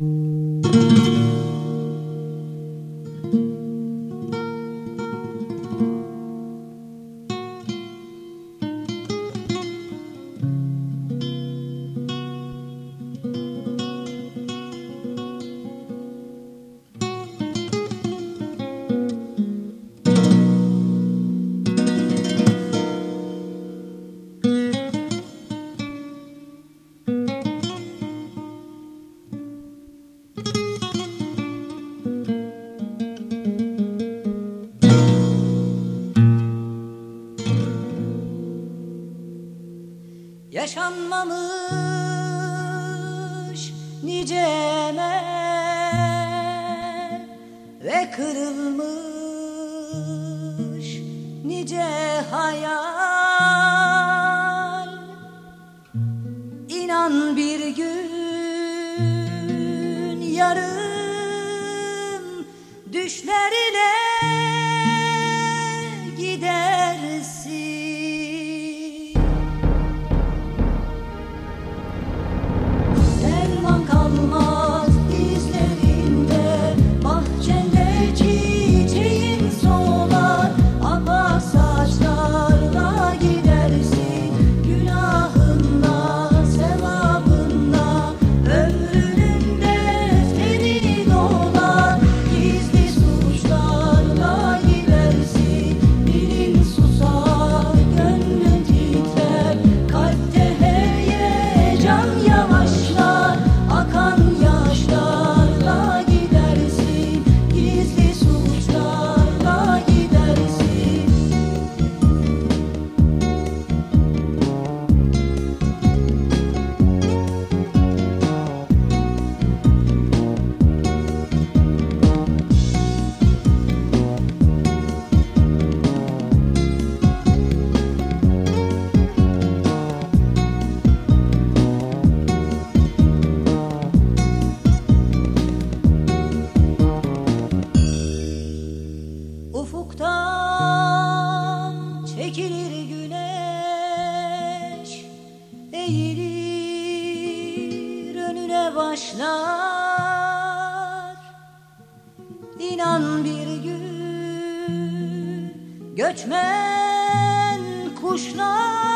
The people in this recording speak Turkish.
Mm-hmm. Yaşanmamış nice emel ve kırılmış nice hayal. İnan bir gün yarım düşler Eğilir önüne başlar. İnan bir gün göçmen kuşlar